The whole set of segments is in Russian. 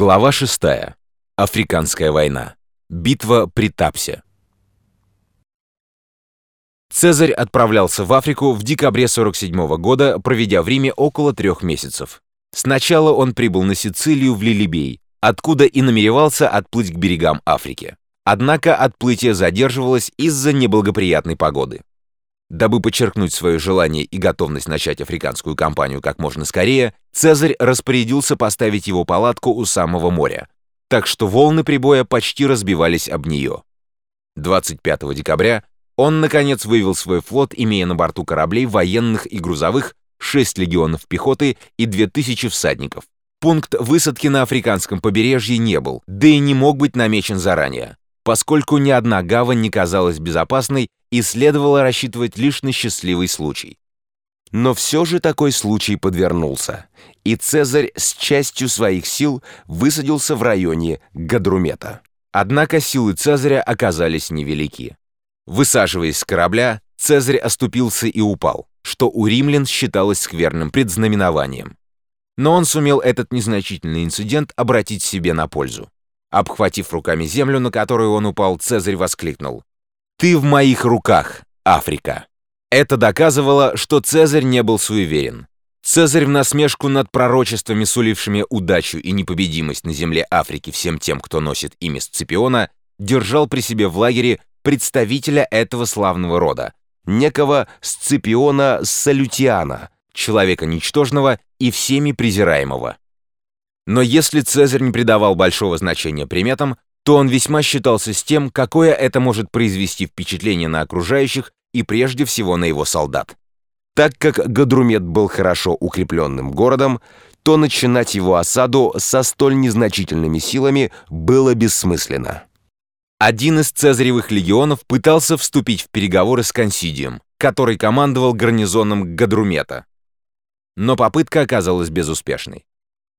Глава 6. Африканская война. Битва при Тапсе. Цезарь отправлялся в Африку в декабре 47 года, проведя в Риме около трех месяцев. Сначала он прибыл на Сицилию в Лилибей, откуда и намеревался отплыть к берегам Африки. Однако отплытие задерживалось из-за неблагоприятной погоды. Дабы подчеркнуть свое желание и готовность начать африканскую кампанию как можно скорее, Цезарь распорядился поставить его палатку у самого моря, так что волны прибоя почти разбивались об нее. 25 декабря он, наконец, вывел свой флот, имея на борту кораблей военных и грузовых 6 легионов пехоты и 2000 всадников. Пункт высадки на африканском побережье не был, да и не мог быть намечен заранее поскольку ни одна гавань не казалась безопасной и следовало рассчитывать лишь на счастливый случай. Но все же такой случай подвернулся, и Цезарь с частью своих сил высадился в районе Гадрумета. Однако силы Цезаря оказались невелики. Высаживаясь с корабля, Цезарь оступился и упал, что у римлян считалось скверным предзнаменованием. Но он сумел этот незначительный инцидент обратить себе на пользу. Обхватив руками землю, на которую он упал, Цезарь воскликнул. «Ты в моих руках, Африка!» Это доказывало, что Цезарь не был суеверен. Цезарь в насмешку над пророчествами, сулившими удачу и непобедимость на земле Африки всем тем, кто носит имя Сципиона, держал при себе в лагере представителя этого славного рода, некого Сципиона Салютиана, человека ничтожного и всеми презираемого. Но если Цезарь не придавал большого значения приметам, то он весьма считался с тем, какое это может произвести впечатление на окружающих и прежде всего на его солдат. Так как Гадрумет был хорошо укрепленным городом, то начинать его осаду со столь незначительными силами было бессмысленно. Один из цезаревых легионов пытался вступить в переговоры с Консидием, который командовал гарнизоном Гадрумета. Но попытка оказалась безуспешной.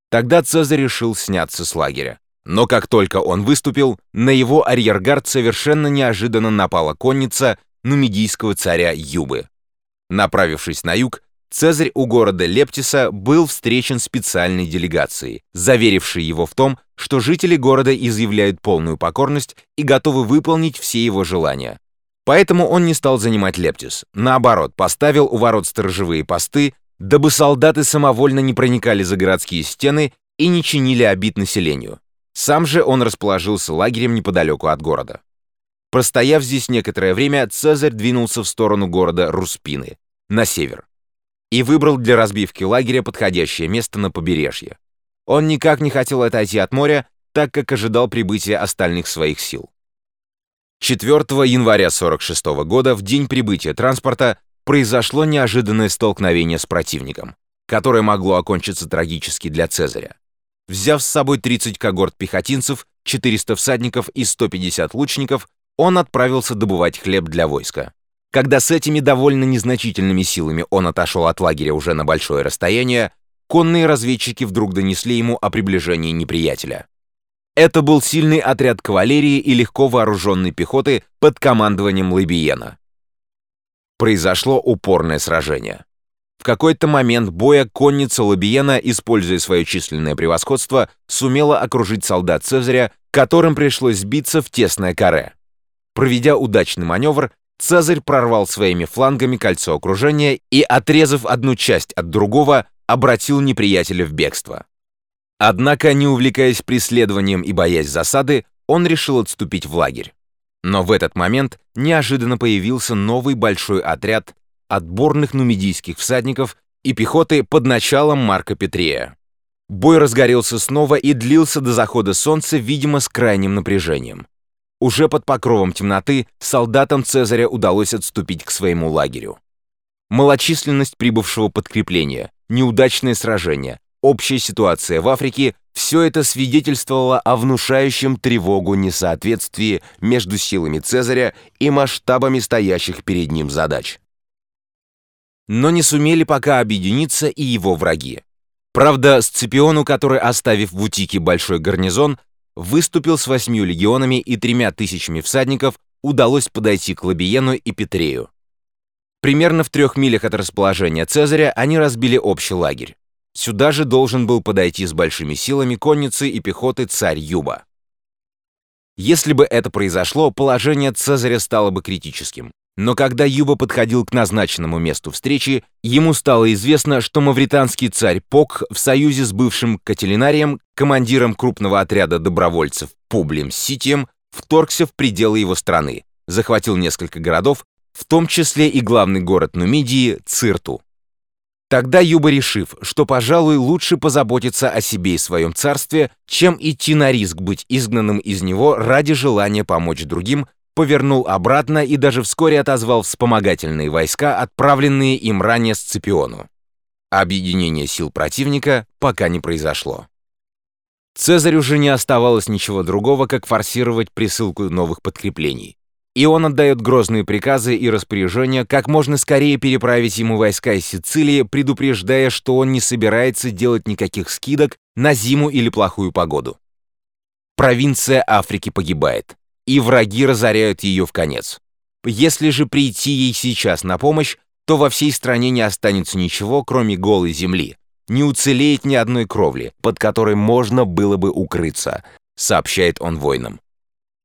Тогда Цезарь решил сняться с лагеря. Но как только он выступил, на его арьергард совершенно неожиданно напала конница нумидийского царя Юбы. Направившись на юг, Цезарь у города Лептиса был встречен специальной делегацией, заверившей его в том, что жители города изъявляют полную покорность и готовы выполнить все его желания. Поэтому он не стал занимать Лептис. Наоборот, поставил у ворот сторожевые посты, дабы солдаты самовольно не проникали за городские стены и не чинили обид населению. Сам же он расположился лагерем неподалеку от города. Простояв здесь некоторое время, Цезарь двинулся в сторону города Руспины, на север, и выбрал для разбивки лагеря подходящее место на побережье. Он никак не хотел отойти от моря, так как ожидал прибытия остальных своих сил. 4 января 46 года, в день прибытия транспорта, произошло неожиданное столкновение с противником, которое могло окончиться трагически для Цезаря. Взяв с собой 30 когорт пехотинцев, 400 всадников и 150 лучников, он отправился добывать хлеб для войска. Когда с этими довольно незначительными силами он отошел от лагеря уже на большое расстояние, конные разведчики вдруг донесли ему о приближении неприятеля. Это был сильный отряд кавалерии и легко вооруженной пехоты под командованием Лабиена произошло упорное сражение. В какой-то момент боя конница Лабиена, используя свое численное превосходство, сумела окружить солдат Цезаря, которым пришлось сбиться в тесное каре. Проведя удачный маневр, Цезарь прорвал своими флангами кольцо окружения и, отрезав одну часть от другого, обратил неприятеля в бегство. Однако, не увлекаясь преследованием и боясь засады, он решил отступить в лагерь. Но в этот момент неожиданно появился новый большой отряд отборных нумидийских всадников и пехоты под началом Марка Петрея. Бой разгорелся снова и длился до захода солнца, видимо, с крайним напряжением. Уже под покровом темноты солдатам Цезаря удалось отступить к своему лагерю. Малочисленность прибывшего подкрепления, неудачное сражение, общая ситуация в Африке все это свидетельствовало о внушающем тревогу несоответствии между силами Цезаря и масштабами стоящих перед ним задач. Но не сумели пока объединиться и его враги. Правда, Сципиону, который, оставив в Утике большой гарнизон, выступил с восьмью легионами и тремя тысячами всадников, удалось подойти к Лабиену и Петрею. Примерно в трех милях от расположения Цезаря они разбили общий лагерь. Сюда же должен был подойти с большими силами конницы и пехоты царь Юба. Если бы это произошло, положение Цезаря стало бы критическим. Но когда Юба подходил к назначенному месту встречи, ему стало известно, что мавританский царь Пок в союзе с бывшим Кателинарием, командиром крупного отряда добровольцев Публем Ситием, вторгся в пределы его страны, захватил несколько городов, в том числе и главный город Нумидии Цирту. Тогда Юба, решив, что, пожалуй, лучше позаботиться о себе и своем царстве, чем идти на риск быть изгнанным из него ради желания помочь другим, повернул обратно и даже вскоре отозвал вспомогательные войска, отправленные им ранее с Цепиону. Объединение сил противника пока не произошло. Цезарю же не оставалось ничего другого, как форсировать присылку новых подкреплений и он отдает грозные приказы и распоряжения как можно скорее переправить ему войска из Сицилии, предупреждая, что он не собирается делать никаких скидок на зиму или плохую погоду. Провинция Африки погибает, и враги разоряют ее в конец. Если же прийти ей сейчас на помощь, то во всей стране не останется ничего, кроме голой земли. Не уцелеет ни одной кровли, под которой можно было бы укрыться, сообщает он воинам.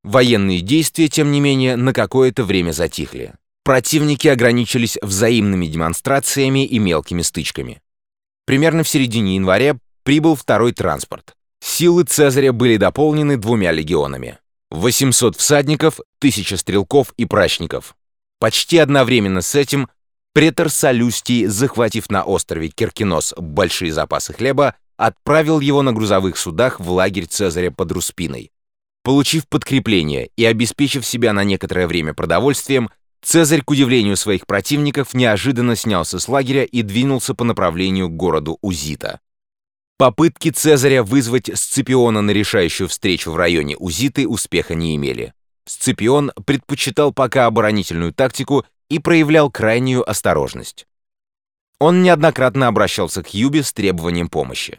Военные действия, тем не менее, на какое-то время затихли. Противники ограничились взаимными демонстрациями и мелкими стычками. Примерно в середине января прибыл второй транспорт. Силы Цезаря были дополнены двумя легионами. 800 всадников, 1000 стрелков и прачников. Почти одновременно с этим претор Солюстий, захватив на острове Киркинос большие запасы хлеба, отправил его на грузовых судах в лагерь Цезаря под Руспиной. Получив подкрепление и обеспечив себя на некоторое время продовольствием, Цезарь, к удивлению своих противников, неожиданно снялся с лагеря и двинулся по направлению к городу Узита. Попытки Цезаря вызвать Сципиона на решающую встречу в районе Узиты успеха не имели. Сципион предпочитал пока оборонительную тактику и проявлял крайнюю осторожность. Он неоднократно обращался к Юбе с требованием помощи.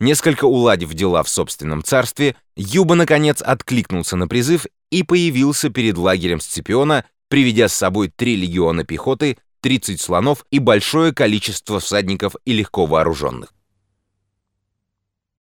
Несколько уладив дела в собственном царстве, Юба, наконец, откликнулся на призыв и появился перед лагерем Сципиона, приведя с собой три легиона пехоты, 30 слонов и большое количество всадников и легко вооруженных.